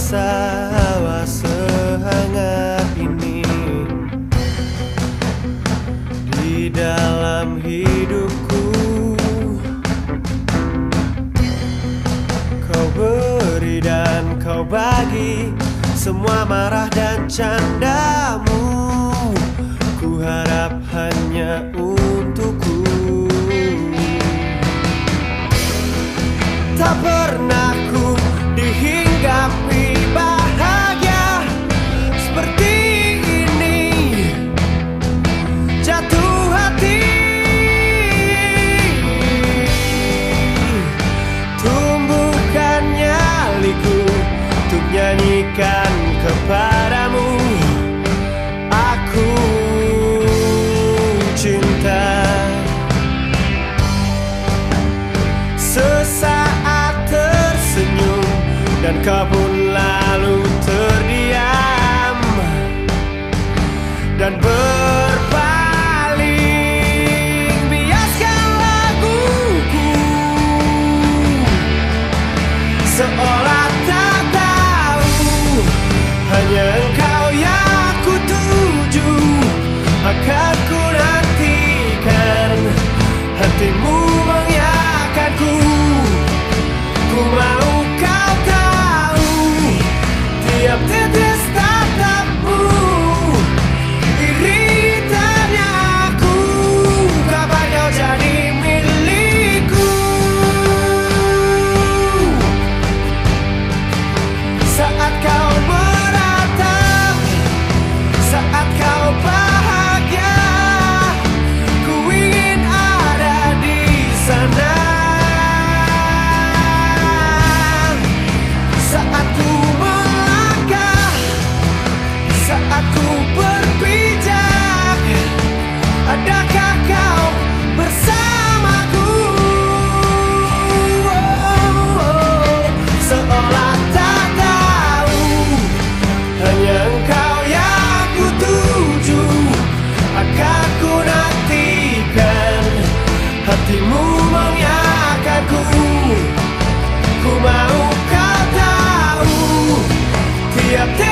sawah sehangat ini. Di dalam hidupku Kau beri dan kau bagi Semua marah dan candamu. berikan kepadamu aku cinta sesaat tersenyum dan kabur. Dirimu mengangkatku Ku. Mau kau tahu Tiap-tiap